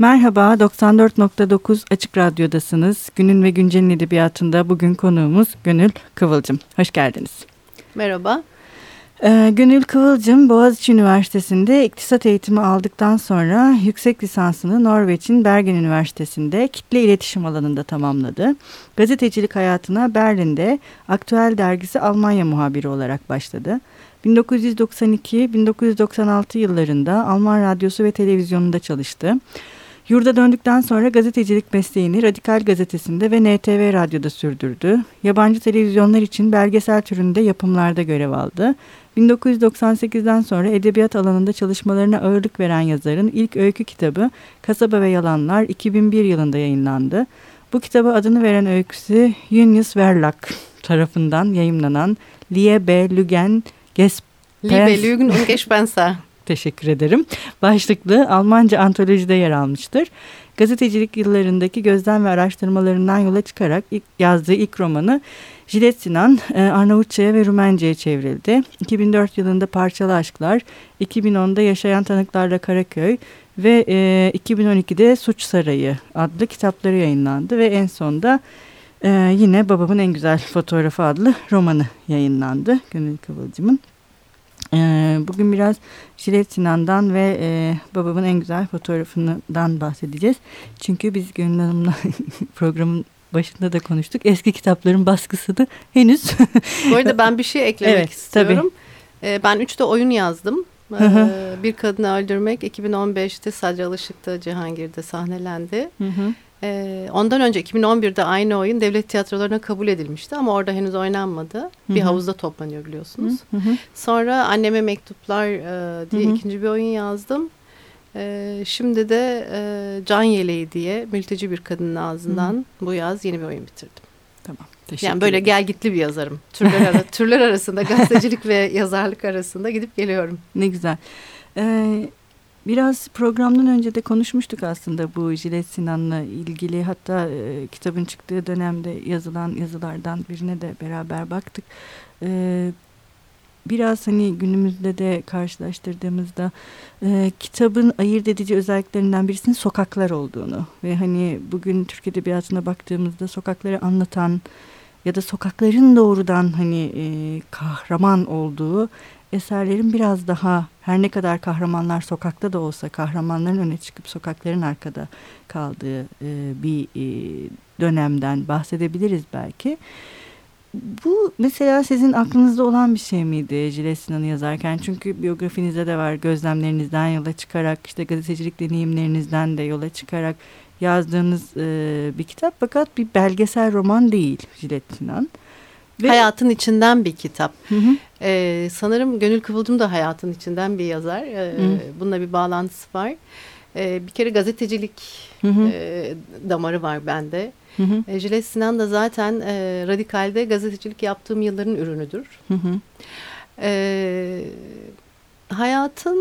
Merhaba, 94.9 Açık Radyo'dasınız. Günün ve Güncel'in edebiyatında bugün konuğumuz Gönül Kıvılcım. Hoş geldiniz. Merhaba. Ee, Gönül Kıvılcım Boğaziçi Üniversitesi'nde iktisat eğitimi aldıktan sonra yüksek lisansını Norveç'in Bergen Üniversitesi'nde kitle iletişim alanında tamamladı. Gazetecilik hayatına Berlin'de Aktüel Dergisi Almanya muhabiri olarak başladı. 1992-1996 yıllarında Alman radyosu ve televizyonunda çalıştı. Yurda döndükten sonra gazetecilik mesleğini Radikal Gazetesi'nde ve NTV Radyo'da sürdürdü. Yabancı televizyonlar için belgesel türünde yapımlarda görev aldı. 1998'den sonra edebiyat alanında çalışmalarına ağırlık veren yazarın ilk öykü kitabı Kasaba ve Yalanlar 2001 yılında yayınlandı. Bu kitaba adını veren öyküsü Junius Verlag tarafından yayımlanan Liebe Lügen Gespenst. Liebe Lügen und Gespenster. Teşekkür ederim. Başlıklı Almanca antolojide yer almıştır. Gazetecilik yıllarındaki gözlem ve araştırmalarından yola çıkarak ilk yazdığı ilk romanı Jilet Sinan e, Arnavutça'ya ve Rumenca'ya çevrildi. 2004 yılında Parçalı Aşklar, 2010'da Yaşayan Tanıklarla Karaköy ve 2012'de e, Suç Sarayı adlı kitapları yayınlandı ve en sonda e, yine Babamın En Güzel Fotoğrafı adlı romanı yayınlandı Gönül Kıvılcım'ın. Bugün biraz Jilet Sinan'dan ve babamın en güzel fotoğrafından bahsedeceğiz. Çünkü biz Gönül Hanım'la programın başında da konuştuk. Eski kitapların baskısını henüz... Bu arada ben bir şey eklemek evet, istiyorum. Tabii. Ben üçte oyun yazdım. bir Kadını Öldürmek 2015'te Sadri Alışık'ta Cihangir'de sahnelendi. Hı hı. Ondan önce 2011'de aynı oyun devlet tiyatrolarına kabul edilmişti ama orada henüz oynanmadı. Hı hı. Bir havuzda toplanıyor biliyorsunuz. Hı hı. Sonra Anneme Mektuplar diye hı hı. ikinci bir oyun yazdım. Ee, şimdi de e, Can Yeleği diye mülteci bir kadının ağzından Hı. bu yaz yeni bir oyun bitirdim. Tamam. Teşekkür yani böyle gel gitli bir yazarım. Türler, ara, türler arasında gazetecilik ve yazarlık arasında gidip geliyorum. Ne güzel. Ee, biraz programdan önce de konuşmuştuk aslında bu Jilet Sinan'la ilgili. Hatta e, kitabın çıktığı dönemde yazılan yazılardan birine de beraber baktık. Ee, biraz hani günümüzde de karşılaştırdığımızda e, kitabın ayırt edici özelliklerinden birisinin sokaklar olduğunu ve hani bugün Türk Edebiyatı'na baktığımızda sokakları anlatan ya da sokakların doğrudan hani e, kahraman olduğu eserlerin biraz daha her ne kadar kahramanlar sokakta da olsa kahramanların öne çıkıp sokakların arkada kaldığı e, bir e, dönemden bahsedebiliriz belki. Bu mesela sizin aklınızda olan bir şey miydi Jilet yazarken? Çünkü biyografinizde de var gözlemlerinizden yola çıkarak işte gazetecilik deneyimlerinizden de yola çıkarak yazdığınız e, bir kitap fakat bir belgesel roman değil Jilet. Ve... Hayatın içinden bir kitap. Hı hı. Ee, sanırım Gönül Kıvılcım da hayatın içinden bir yazar. Ee, bununla bir bağlantısı var. Ee, bir kere gazetecilik hı hı. E, damarı var bende. Hı hı. E, Jilet Sinan da zaten e, Radikal'de gazetecilik yaptığım yılların ürünüdür. Hı hı. E, hayatın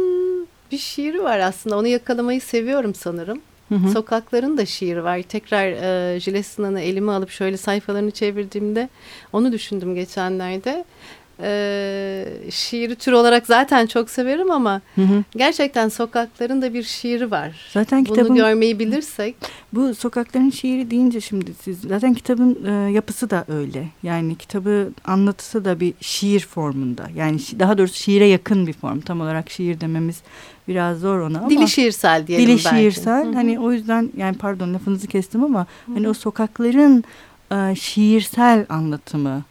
bir şiiri var aslında. Onu yakalamayı seviyorum sanırım. Hı. Sokakların da şiiri var. Tekrar e, Jilet elime alıp şöyle sayfalarını çevirdiğimde onu düşündüm geçenlerde e, şiiri tür olarak zaten çok severim ama hı hı. gerçekten sokakların da bir şiiri var. Zaten kitabın, Bunu görmeyi bilirsek. Bu sokakların şiiri deyince şimdi siz zaten kitabın e, yapısı da öyle. Yani kitabı anlatısı da bir şiir formunda. Yani daha doğrusu şiire yakın bir form. Tam olarak şiir dememiz biraz zor ona ama. Dili şiirsel diyelim Dili belki. şiirsel. Hı hı. Hani o yüzden yani pardon lafınızı kestim ama hı hı. hani o sokakların e, şiirsel anlatımı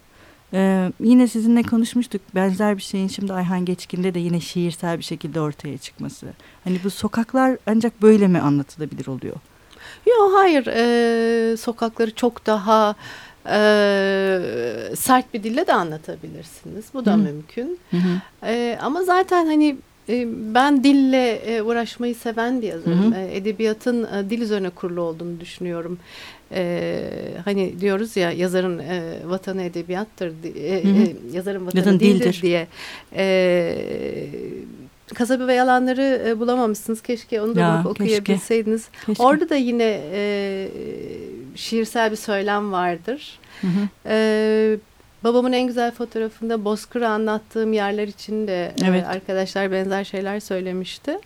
ee, yine sizinle konuşmuştuk benzer bir şeyin şimdi Ayhan Geçkin'de de yine şiirsel bir şekilde ortaya çıkması. Hani bu sokaklar ancak böyle mi anlatılabilir oluyor? Yok hayır ee, sokakları çok daha e, sert bir dille de anlatabilirsiniz. Bu da Hı. mümkün. Hı hı. E, ama zaten hani ben dille e, uğraşmayı seven bir yazarım. Hı hı. E, edebiyatın dil üzerine kurulu olduğunu düşünüyorum e, hani diyoruz ya yazarın e, vatanı edebiyattır, e, e, yazarın vatanı Yazın dildir, dildir diye. E, Kasabı ve yalanları e, bulamamışsınız. Keşke onu da ya, okuyabilseydiniz. Keşke. Orada da yine e, şiirsel bir söylem vardır. Hı hı. E, babamın en güzel fotoğrafında Bozkır'ı anlattığım yerler için de evet. e, arkadaşlar benzer şeyler söylemişti.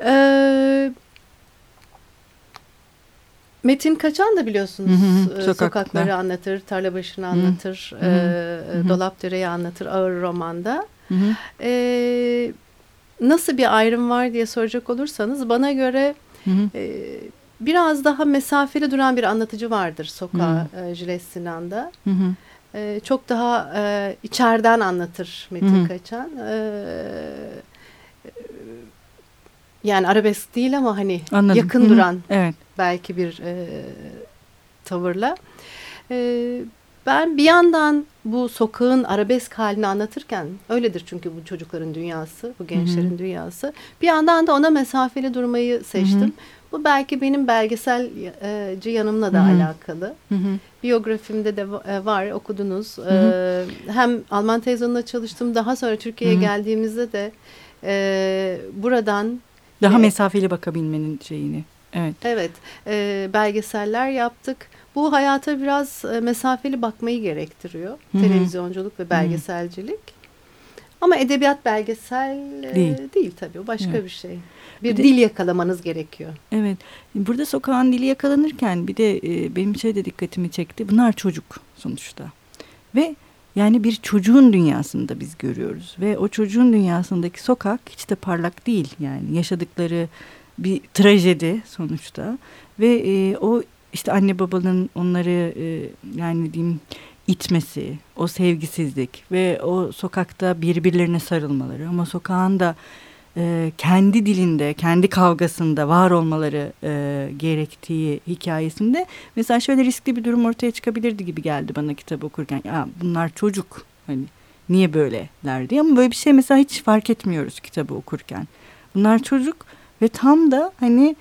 Evet Metin Kaçan da biliyorsunuz hı hı, sokakları anlatır, tarla başını anlatır, hı hı. E, Dolapdere'yi anlatır ağır romanda. Hı hı. E, nasıl bir ayrım var diye soracak olursanız bana göre hı hı. E, biraz daha mesafeli duran bir anlatıcı vardır sokağa e, Jilet Sinan'da. Hı hı. E, çok daha e, içeriden anlatır Metin hı. Kaçan. E, yani arabesk değil ama hani Anladım. yakın -hı. duran evet. belki bir e, tavırla. E, ben bir yandan bu sokağın arabesk halini anlatırken öyledir çünkü bu çocukların dünyası, bu gençlerin Hı -hı. dünyası. Bir yandan da ona mesafeli durmayı seçtim. Hı -hı. Bu belki benim belgeselci yanımla da Hı -hı. alakalı. Hı -hı. Biyografimde de e, var okudunuz. Hı -hı. Hem Alman televizyonunda çalıştım. Daha sonra Türkiye'ye geldiğimizde de e, buradan daha evet. mesafeli bakabilmenin şeyini. Evet. Evet. E, belgeseller yaptık. Bu hayata biraz e, mesafeli bakmayı gerektiriyor. Hı -hı. Televizyonculuk ve belgeselcilik. Hı -hı. Ama edebiyat belgesel e, değil, değil tabii. O başka evet. bir şey. Bir, bir de, dil yakalamanız gerekiyor. Evet. Burada sokağın dili yakalanırken bir de e, benim şey de dikkatimi çekti. Bunlar çocuk sonuçta. Ve yani bir çocuğun dünyasında biz görüyoruz ve o çocuğun dünyasındaki sokak hiç de parlak değil yani yaşadıkları bir trajedi sonuçta ve e, o işte anne babanın onları e, yani diyeyim itmesi, o sevgisizlik ve o sokakta birbirlerine sarılmaları ama sokağın da e, kendi dilinde, kendi kavgasında var olmaları e, gerektiği hikayesinde mesela şöyle riskli bir durum ortaya çıkabilirdi gibi geldi bana kitap okurken. Ya bunlar çocuk hani niye böyleler diye ama böyle bir şey mesela hiç fark etmiyoruz kitabı okurken. Bunlar çocuk ve tam da hani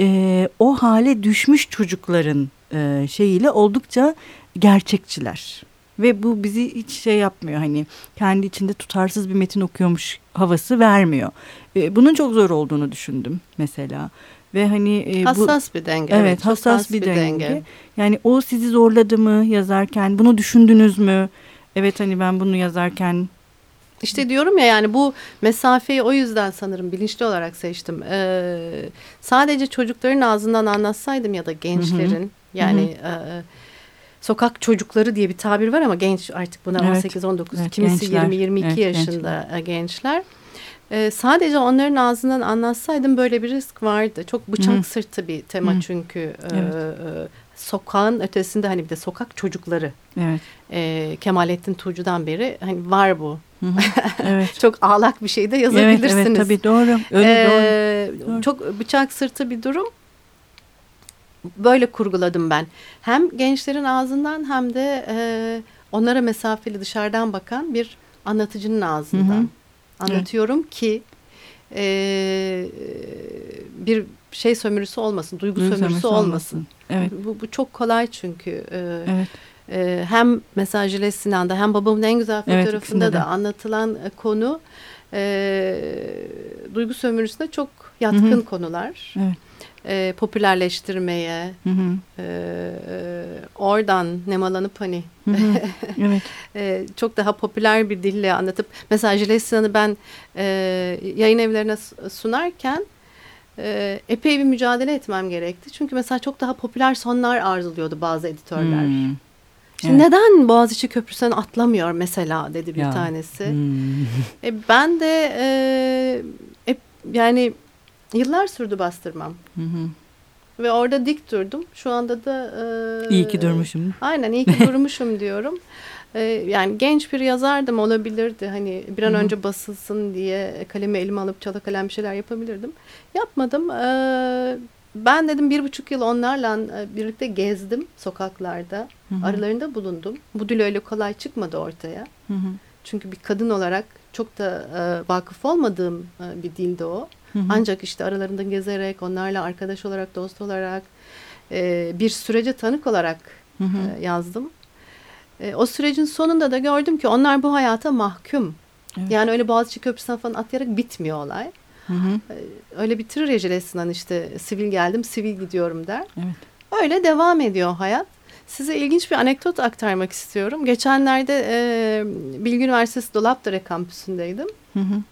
e, o hale düşmüş çocukların e, şeyiyle oldukça gerçekçiler. Ve bu bizi hiç şey yapmıyor hani kendi içinde tutarsız bir metin okuyormuş havası vermiyor. E, bunun çok zor olduğunu düşündüm mesela. Ve hani e, hassas bu, bir denge. Evet, evet hassas, hassas bir, bir denge. denge. Yani o sizi zorladı mı yazarken? Bunu düşündünüz mü? Evet hani ben bunu yazarken işte diyorum ya yani bu mesafeyi o yüzden sanırım bilinçli olarak seçtim. Ee, sadece çocukların ağzından anlatsaydım ya da gençlerin hı hı. yani hı hı. E, sokak çocukları diye bir tabir var ama genç artık buna evet. 18-19 evet, kimisi 20-22 evet, yaşında gençler. gençler. Ee, sadece onların ağzından anlatsaydım böyle bir risk vardı. Çok bıçak Hı. sırtı bir tema Hı. çünkü e, evet. e, sokağın ötesinde hani bir de sokak çocukları. Evet. E, Kemalettin Tuğcu'dan beri hani var bu. Evet. çok ağlak bir şey de yazabilirsiniz. Evet, evet tabii doğru. Öyle ee, doğru. Çok bıçak sırtı bir durum böyle kurguladım ben. Hem gençlerin ağzından hem de e, onlara mesafeli dışarıdan bakan bir anlatıcının ağzından. Hı hı. Anlatıyorum evet. ki e, bir şey sömürüsü olmasın, duygu, duygu sömürüsü, sömürüsü olmasın. olmasın. Evet. Bu, bu çok kolay çünkü. E, evet. E, hem mesajlı Sinan'da hem babamın en güzel fotoğrafında evet, da anlatılan konu e, duygu sömürüsüne çok yatkın Hı -hı. konular. Evet e, popülerleştirmeye hı hı. E, oradan nemalanıp hani hı hı. Evet. e, çok daha popüler bir dille anlatıp mesela Jilesina'nı ben e, yayın evlerine sunarken e, epey bir mücadele etmem gerekti. Çünkü mesela çok daha popüler sonlar arzuluyordu bazı editörler. Hmm. Şimdi evet. neden Boğaziçi Köprüsü'nden atlamıyor mesela dedi bir ya. tanesi. Hmm. E, ben de e, e, yani Yıllar sürdü bastırmam. Hı hı. Ve orada dik durdum. Şu anda da... E, iyi ki durmuşum. Aynen iyi ki durmuşum diyorum. E, yani genç bir yazardım olabilirdi. Hani bir an Hı -hı. önce basılsın diye kalemi elime alıp çala kalem bir şeyler yapabilirdim. Yapmadım. E, ben dedim bir buçuk yıl onlarla e, birlikte gezdim sokaklarda. Hı -hı. Aralarında bulundum. Bu dil öyle kolay çıkmadı ortaya. Hı -hı. Çünkü bir kadın olarak çok da e, vakıf olmadığım e, bir dildi o. Hı hı. Ancak işte aralarında gezerek, onlarla arkadaş olarak, dost olarak, e, bir sürece tanık olarak hı hı. E, yazdım. E, o sürecin sonunda da gördüm ki onlar bu hayata mahkum. Evet. Yani öyle Boğaziçi Köprüsü'nden falan atlayarak bitmiyor olay. Hı hı. Öyle bitirir ya Sinan işte sivil geldim, sivil gidiyorum der. Evet. Öyle devam ediyor hayat. Size ilginç bir anekdot aktarmak istiyorum. Geçenlerde e, Bilgi Üniversitesi Dolapdere kampüsündeydim. Hı hı.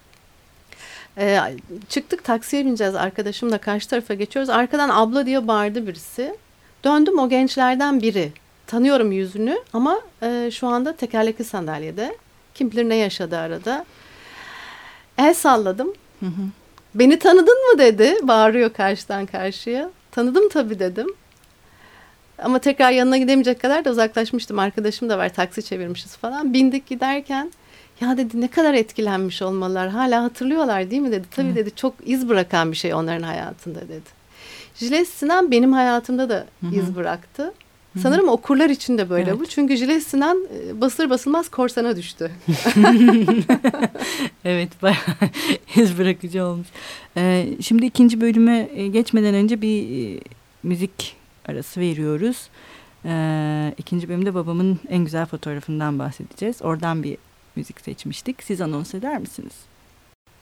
E, çıktık taksiye bineceğiz arkadaşımla karşı tarafa geçiyoruz. Arkadan abla diye bağırdı birisi. Döndüm o gençlerden biri. Tanıyorum yüzünü ama e, şu anda tekerlekli sandalyede. Kim bilir ne yaşadı arada. El salladım. Hı hı. Beni tanıdın mı dedi. Bağırıyor karşıdan karşıya. Tanıdım tabii dedim. Ama tekrar yanına gidemeyecek kadar da uzaklaşmıştım. Arkadaşım da var taksi çevirmişiz falan. Bindik giderken ya dedi ne kadar etkilenmiş olmalılar. Hala hatırlıyorlar değil mi dedi. Tabii Hı. dedi çok iz bırakan bir şey onların hayatında dedi. Jilet Sinan benim hayatımda da Hı -hı. iz bıraktı. Sanırım okurlar için de böyle evet. bu. Çünkü Jilet Sinan e, basır basılmaz korsana düştü. evet bayağı iz bırakıcı olmuş. Ee, şimdi ikinci bölüme e, geçmeden önce bir e, müzik arası veriyoruz. Ee, ikinci bölümde babamın en güzel fotoğrafından bahsedeceğiz. Oradan bir müzik seçmiştik. Siz anons eder misiniz?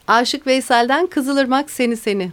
Aşık Veysel'den Kızılırmak Seni Seni.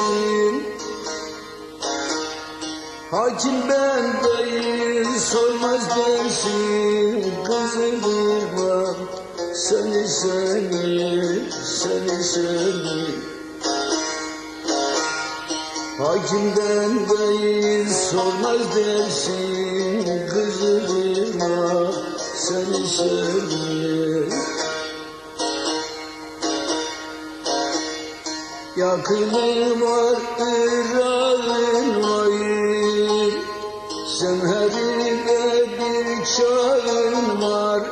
Yesin Hakim ben değil sormaz dersin. Kızılırma Seni seni seni seni Hakimden değil sormaz dersin. Kızılırma Seni seni Yakınım var, ırağın var Zemherinde bir çağın var.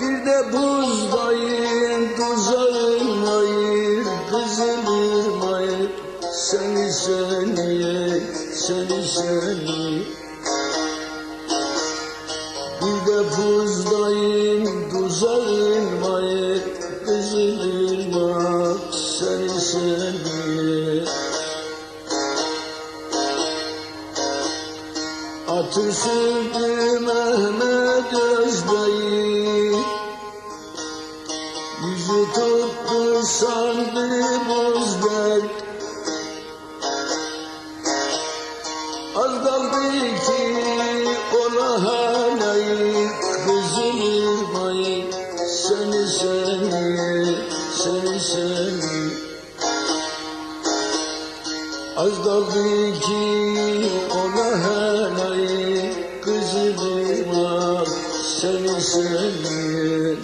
Bir de buzdayın tuzağın hayır Kızılır hayır Seni seni seni seni Bir de buzdayın Jesus. Seni seni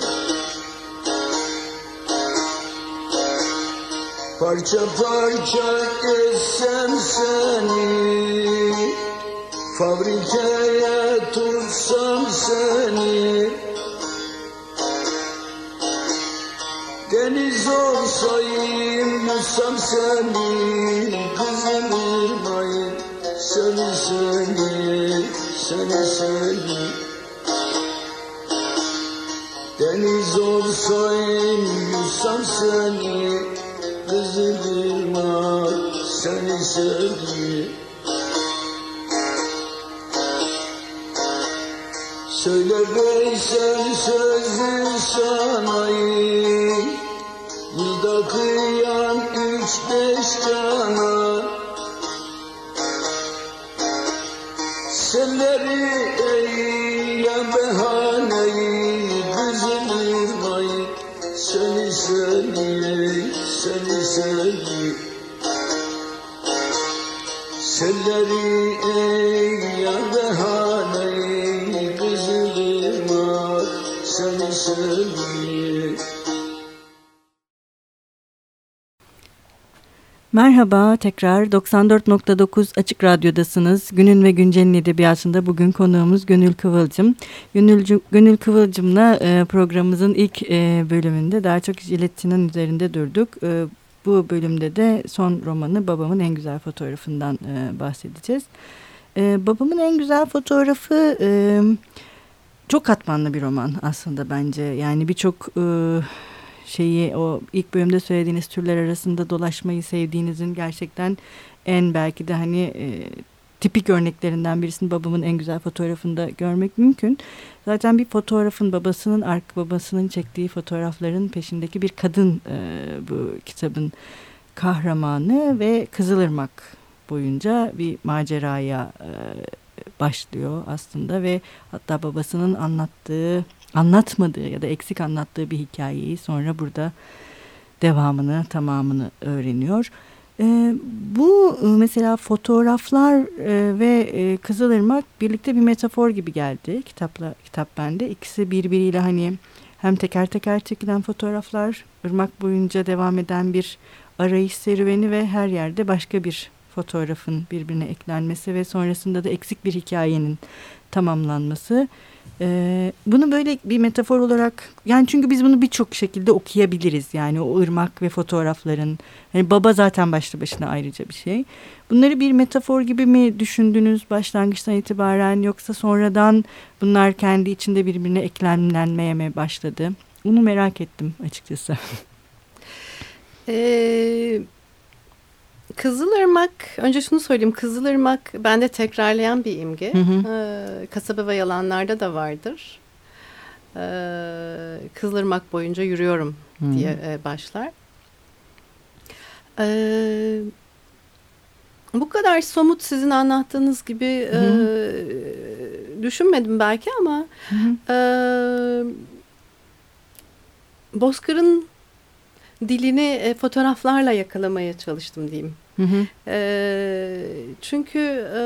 Parça parça etsem seni Fabrikaya tutsam seni. Deniz olsayım yutsam seni Kızım irmayım seni seni Deniz olsayım yüzsem seni Kızılırma seni seni Söyle Veysel sözü sanayım Merhaba tekrar 94.9 Açık Radyo'dasınız. Günün ve Güncel'in edebiyatında bugün konuğumuz Gönül Kıvılcım. Gönül, Gönül Kıvılcım'la e, programımızın ilk e, bölümünde daha çok jiletinin üzerinde durduk. E, bu bölümde de son romanı Babamın En Güzel Fotoğrafı'ndan e, bahsedeceğiz. E, Babamın En Güzel Fotoğrafı e, çok katmanlı bir roman aslında bence. Yani birçok... E, şeyi o ilk bölümde söylediğiniz türler arasında dolaşmayı sevdiğinizin gerçekten en belki de hani e, tipik örneklerinden birisini babamın en güzel fotoğrafında görmek mümkün. Zaten bir fotoğrafın babasının ark babasının çektiği fotoğrafların peşindeki bir kadın e, bu kitabın kahramanı ve Kızılırmak boyunca bir maceraya e, başlıyor aslında ve hatta babasının anlattığı anlatmadığı ya da eksik anlattığı bir hikayeyi sonra burada devamını tamamını öğreniyor. E, bu mesela fotoğraflar e, ve e, Kızılırmak birlikte bir metafor gibi geldi kitapla kitap bende. İkisi birbiriyle hani hem teker teker çekilen fotoğraflar, ırmak boyunca devam eden bir arayış serüveni ve her yerde başka bir fotoğrafın birbirine eklenmesi ve sonrasında da eksik bir hikayenin tamamlanması. Ee, bunu böyle bir metafor olarak yani çünkü biz bunu birçok şekilde okuyabiliriz yani o ırmak ve fotoğrafların hani baba zaten başlı başına ayrıca bir şey. Bunları bir metafor gibi mi düşündünüz başlangıçtan itibaren yoksa sonradan bunlar kendi içinde birbirine eklemlenmeye mi başladı? Bunu merak ettim açıkçası. Ee, Kızılırmak, önce şunu söyleyeyim. Kızılırmak bende tekrarlayan bir imge. Hı hı. Ee, kasaba ve yalanlarda da vardır. Ee, Kızılırmak boyunca yürüyorum hı. diye e, başlar. Ee, bu kadar somut sizin anlattığınız gibi hı hı. E, düşünmedim belki ama hı hı. E, Bozkır'ın dilini e, fotoğraflarla yakalamaya çalıştım diyeyim. Hı hı. E, çünkü e,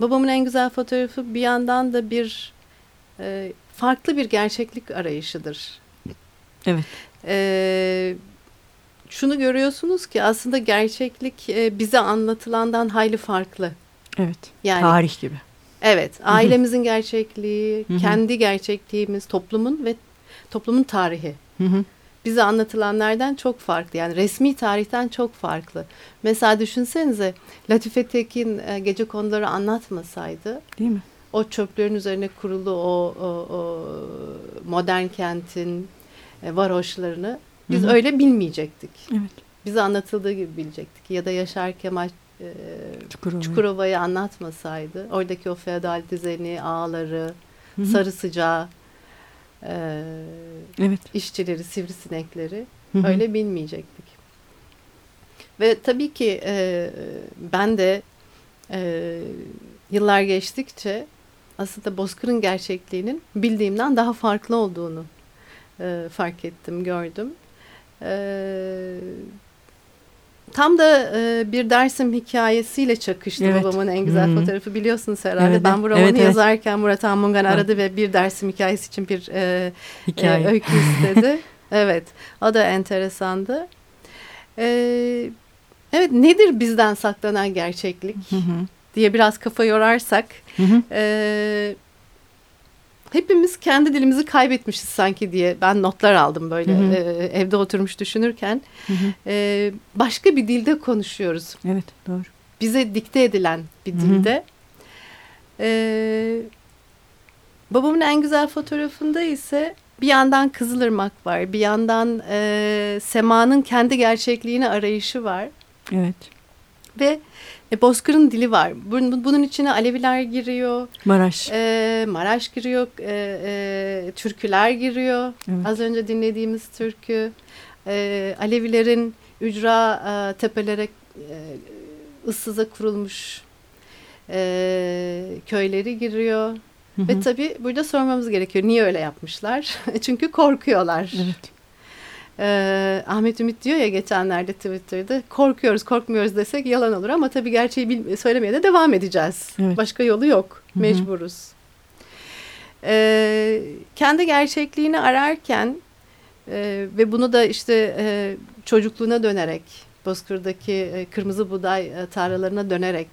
babamın en güzel fotoğrafı bir yandan da bir e, farklı bir gerçeklik arayışıdır. Evet. E, şunu görüyorsunuz ki aslında gerçeklik e, bize anlatılandan hayli farklı. Evet. Yani, Tarih gibi. Evet. Ailemizin gerçekliği, Hı -hı. kendi gerçekliğimiz, toplumun ve toplumun tarihi. Hı hı bize anlatılanlardan çok farklı. Yani resmi tarihten çok farklı. Mesela düşünsenize Latife Tekin e, gece konuları anlatmasaydı. Değil mi? O çöplerin üzerine kurulu o, o, o modern kentin e, varoşlarını biz Hı -hı. öyle bilmeyecektik. Evet. Bize anlatıldığı gibi bilecektik. Ya da Yaşar Kemal e, Çukurova. Çukurova'yı anlatmasaydı oradaki o feodal düzeni, ağları, Hı -hı. sarı sıcağı e, evet. işçileri, sivrisinekleri hı hı. öyle bilmeyecektik. Ve tabii ki e, ben de e, yıllar geçtikçe aslında Bozkır'ın gerçekliğinin bildiğimden daha farklı olduğunu e, fark ettim, gördüm. E, Tam da e, bir Dersim hikayesiyle çakıştı evet. babamın en güzel hmm. fotoğrafı biliyorsunuz herhalde. Evet, ben bu romanı evet, yazarken evet. Murat Anmungan aradı ve bir Dersim hikayesi için bir e, Hikaye. e, öykü istedi. evet o da enteresandı. E, evet nedir bizden saklanan gerçeklik diye biraz kafa yorarsak... E, hepimiz kendi dilimizi kaybetmişiz sanki diye ben notlar aldım böyle hı hı. E, evde oturmuş düşünürken. Hı hı. E, başka bir dilde konuşuyoruz. Evet doğru. Bize dikte edilen bir dilde. Ee, babamın en güzel fotoğrafında ise bir yandan Kızılırmak var. Bir yandan e, Sema'nın kendi gerçekliğini arayışı var. Evet. Ve e, Bozkır'ın dili var. Bunun, bunun içine Aleviler giriyor. Maraş. E, Maraş giriyor. E, e, türküler giriyor. Evet. Az önce dinlediğimiz türkü. E, Alevilerin ücra e, tepelere e, ıssıza kurulmuş e, köyleri giriyor. Hı hı. Ve tabii burada sormamız gerekiyor. Niye öyle yapmışlar? Çünkü korkuyorlar. Evet. Ee, Ahmet Ümit diyor ya geçenlerde Twitter'da korkuyoruz korkmuyoruz desek yalan olur ama tabii gerçeği söylemeye de devam edeceğiz. Evet. Başka yolu yok. Hı -hı. Mecburuz. Ee, kendi gerçekliğini ararken e, ve bunu da işte e, çocukluğuna dönerek Bozkır'daki e, kırmızı buğday e, tarlalarına dönerek.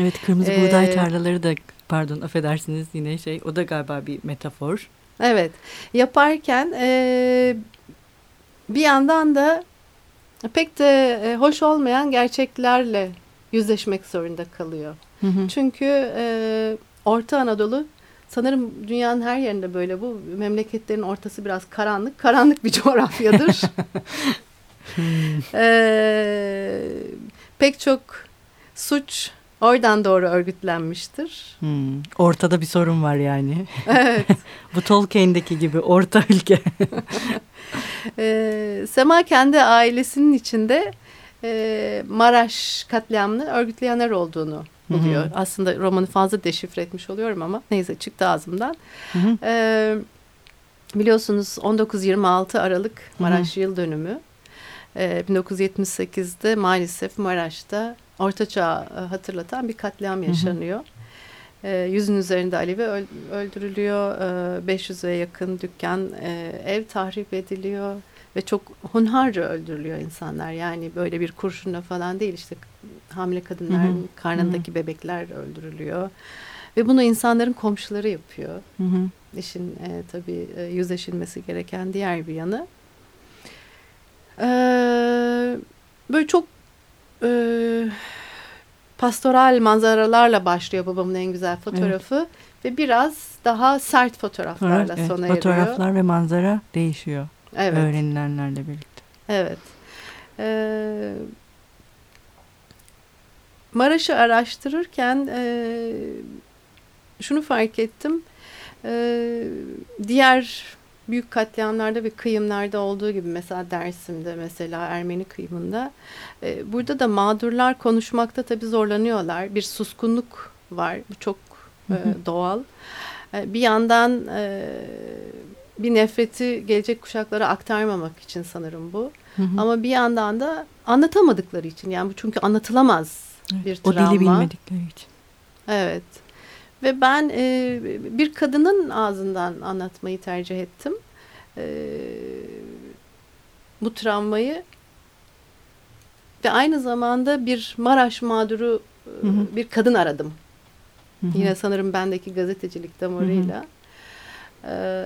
Evet kırmızı e, buğday tarlaları da pardon affedersiniz yine şey o da galiba bir metafor. Evet yaparken e, bir yandan da pek de e, hoş olmayan gerçeklerle yüzleşmek zorunda kalıyor. Hı hı. Çünkü e, Orta Anadolu sanırım dünyanın her yerinde böyle bu memleketlerin ortası biraz karanlık, karanlık bir coğrafyadır. e, pek çok suç oradan doğru örgütlenmiştir. Hmm, ortada bir sorun var yani. Evet. bu Tolkien'deki gibi orta ülke. e, Sema kendi ailesinin içinde e, Maraş katliamını örgütleyenler olduğunu buluyor. Hı hı. Aslında romanı fazla deşifre etmiş oluyorum ama neyse çıktı ağzımdan. Hı hı. E, biliyorsunuz 19-26 Aralık Maraş hı hı. yıl dönümü. E, 1978'de maalesef Maraş'ta Orta Çağ hatırlatan bir katliam yaşanıyor. Hı hı. E, yüzün üzerinde Alevi öldürülüyor. E, 500'e yakın dükkan, e, ev tahrip ediliyor ve çok hunharca öldürülüyor insanlar. Yani böyle bir kurşunla falan değil işte hamile kadınların hı hı. karnındaki hı hı. bebekler öldürülüyor. Ve bunu insanların komşuları yapıyor. Hı hı. İşin e, tabii e, yüzleşilmesi gereken diğer bir yanı. E, böyle çok e, pastoral manzaralarla başlıyor babamın en güzel fotoğrafı. Evet. Ve biraz daha sert fotoğraflarla evet, sona eriyor. Fotoğraflar ve manzara değişiyor. Evet. Öğrenilenlerle birlikte. Evet. Ee, Maraş'ı araştırırken e, şunu fark ettim. E, diğer büyük katliamlarda ve kıyımlarda olduğu gibi mesela Dersim'de mesela Ermeni kıyımında e, burada da mağdurlar konuşmakta tabii zorlanıyorlar. Bir suskunluk var. Bu çok e, doğal. E, bir yandan e, bir nefreti gelecek kuşaklara aktarmamak için sanırım bu. Hı hı. Ama bir yandan da anlatamadıkları için yani bu çünkü anlatılamaz evet, bir travma. O dili bilmedikleri için. Evet. Ve ben e, bir kadının ağzından anlatmayı tercih ettim. E, bu travmayı ve aynı zamanda bir Maraş mağduru hı hı. bir kadın aradım. Hı hı. Yine sanırım bendeki gazetecilik damarıyla. E,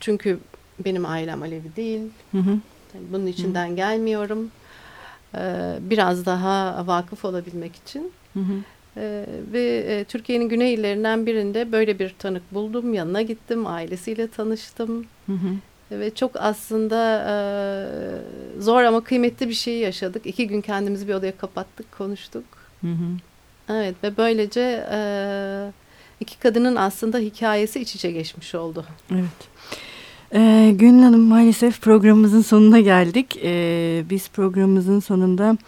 çünkü benim ailem Alevi değil. Hı hı. Bunun içinden hı hı. gelmiyorum. E, biraz daha vakıf olabilmek için. Hı hı. Ee, ve e, Türkiye'nin güney illerinden birinde böyle bir tanık buldum. Yanına gittim, ailesiyle tanıştım. Hı hı. Ve çok aslında e, zor ama kıymetli bir şey yaşadık. İki gün kendimizi bir odaya kapattık, konuştuk. Hı hı. Evet ve böylece e, iki kadının aslında hikayesi iç içe geçmiş oldu. Evet. Ee, Gönül Hanım maalesef programımızın sonuna geldik. Ee, biz programımızın sonunda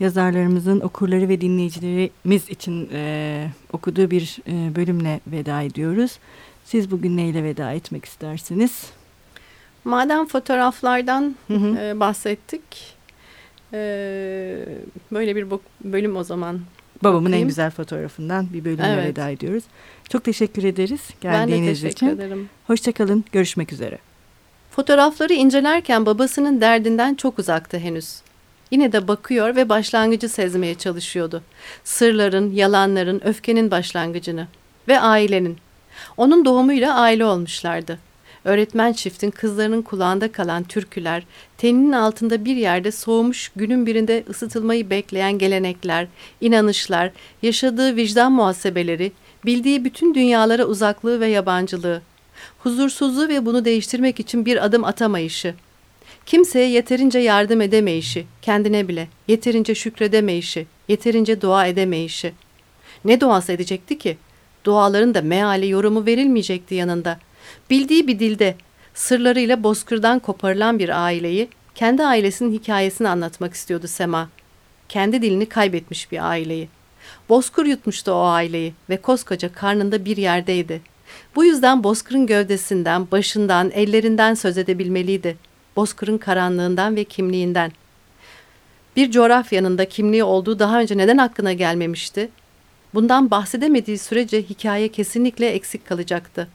yazarlarımızın okurları ve dinleyicilerimiz için e, okuduğu bir e, bölümle veda ediyoruz. Siz bugün neyle veda etmek istersiniz? Madem fotoğraflardan hı hı. E, bahsettik, e, böyle bir bölüm o zaman Babamın bakayım. en güzel fotoğrafından bir bölümle evet. veda ediyoruz. Çok teşekkür ederiz geldiğiniz ben de teşekkür için. ederim. Hoşçakalın, görüşmek üzere. Fotoğrafları incelerken babasının derdinden çok uzaktı henüz. Yine de bakıyor ve başlangıcı sezmeye çalışıyordu. Sırların, yalanların, öfkenin başlangıcını ve ailenin. Onun doğumuyla aile olmuşlardı. Öğretmen çiftin kızlarının kulağında kalan türküler, teninin altında bir yerde soğumuş günün birinde ısıtılmayı bekleyen gelenekler, inanışlar, yaşadığı vicdan muhasebeleri, bildiği bütün dünyalara uzaklığı ve yabancılığı, huzursuzluğu ve bunu değiştirmek için bir adım atamayışı, kimseye yeterince yardım edemeyişi, kendine bile yeterince şükredemeyişi, yeterince dua edemeyişi. Ne duası edecekti ki? Duaların da meali yorumu verilmeyecekti yanında. Bildiği bir dilde, sırlarıyla bozkırdan koparılan bir aileyi, kendi ailesinin hikayesini anlatmak istiyordu Sema. Kendi dilini kaybetmiş bir aileyi. Bozkır yutmuştu o aileyi ve koskoca karnında bir yerdeydi. Bu yüzden Bozkır'ın gövdesinden, başından, ellerinden söz edebilmeliydi. Bozkır'ın karanlığından ve kimliğinden. Bir coğrafyanın da kimliği olduğu daha önce neden aklına gelmemişti? Bundan bahsedemediği sürece hikaye kesinlikle eksik kalacaktı.